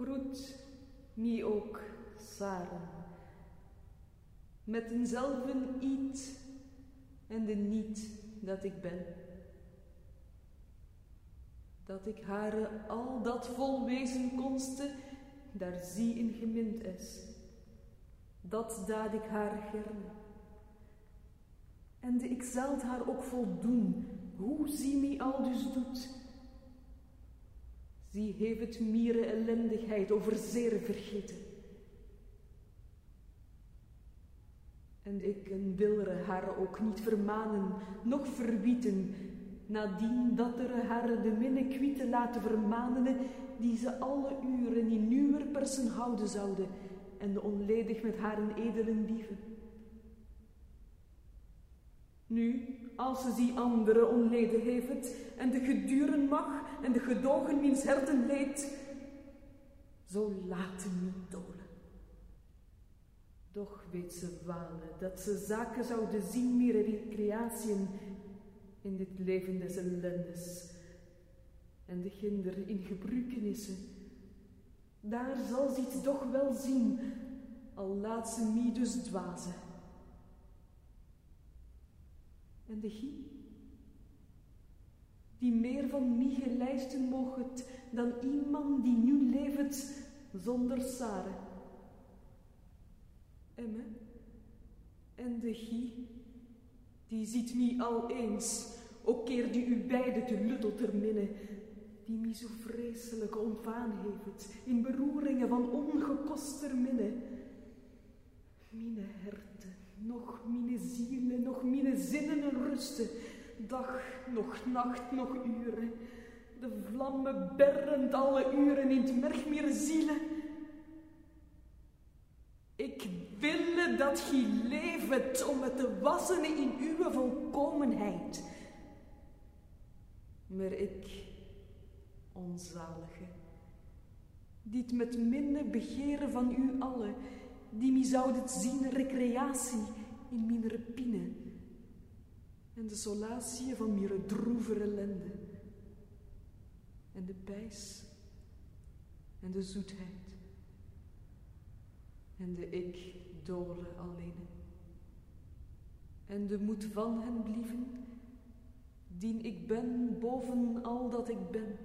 Groet mij ook, Sarah, met eenzelfde iets en de niet dat ik ben. Dat ik haar al dat vol wezen konste, daar zie in gemind is. Dat daad ik haar gerne. En de ik zeld haar ook voldoen, hoe zie mij al dus doet. Zie heeft het mire ellendigheid over zeer vergeten. En ik en wilre haar ook niet vermanen, noch verwieten, nadien dat er haar de minne kwiete laten vermanen, die ze alle uren in nieuwer persen houden zouden, en onledig met haar een edelen dieven. Nu, als ze die andere onleden heeft, en de geduren mag, en de gedogen wiens herten leed, zo laten niet dolen. Doch weet ze walen dat ze zaken zouden zien meer recreatieën in dit leven des ellendes. En de kinder in gebruikenissen, daar zal ze het toch wel zien, al laat ze mij dus dwazen. En de gie, die meer van mij gelijsten mocht dan iemand die nu leeft zonder Sare. Emme, en de gie, die ziet mij al eens, ook keer die u beide te luttel terminnen, die mij zo vreselijk ontvaan heeft, in beroeringen van ongekoster minne. Mine herten, nog mine zielen, nog mine zinnen en rusten, dag, nog nacht, nog uren, de vlammen berrend alle uren in het merg meer zielen. Ik wil dat gij leeft om het te wassen in uw volkomenheid. Maar ik, onzalige, die het met minne begeren van u allen, die mij zouden zien recreatie in mijn repine en de solatie van mijn droeve ellende en de pijs. En de zoetheid. En de ik dole alleen. En de moed van hen blieven dien ik ben boven al dat ik ben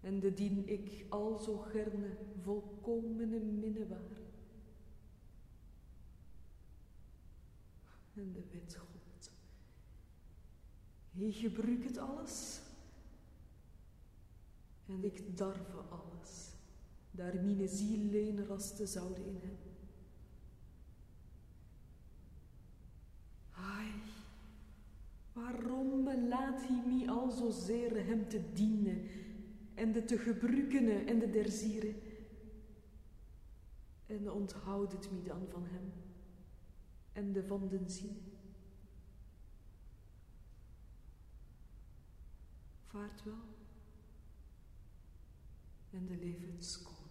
en de dien ik al zo gerne volkomene minne waar. En de wet God, hij gebruikt het alles en ik darve alles, daar mine ziel leen rasten zouden in hem. Ai, waarom laat hij mij al zo zeer hem te dienen en de te gebruikene en de derzieren. En onthoud het me dan van hem en de van den zien. Vaart wel en de levenskom.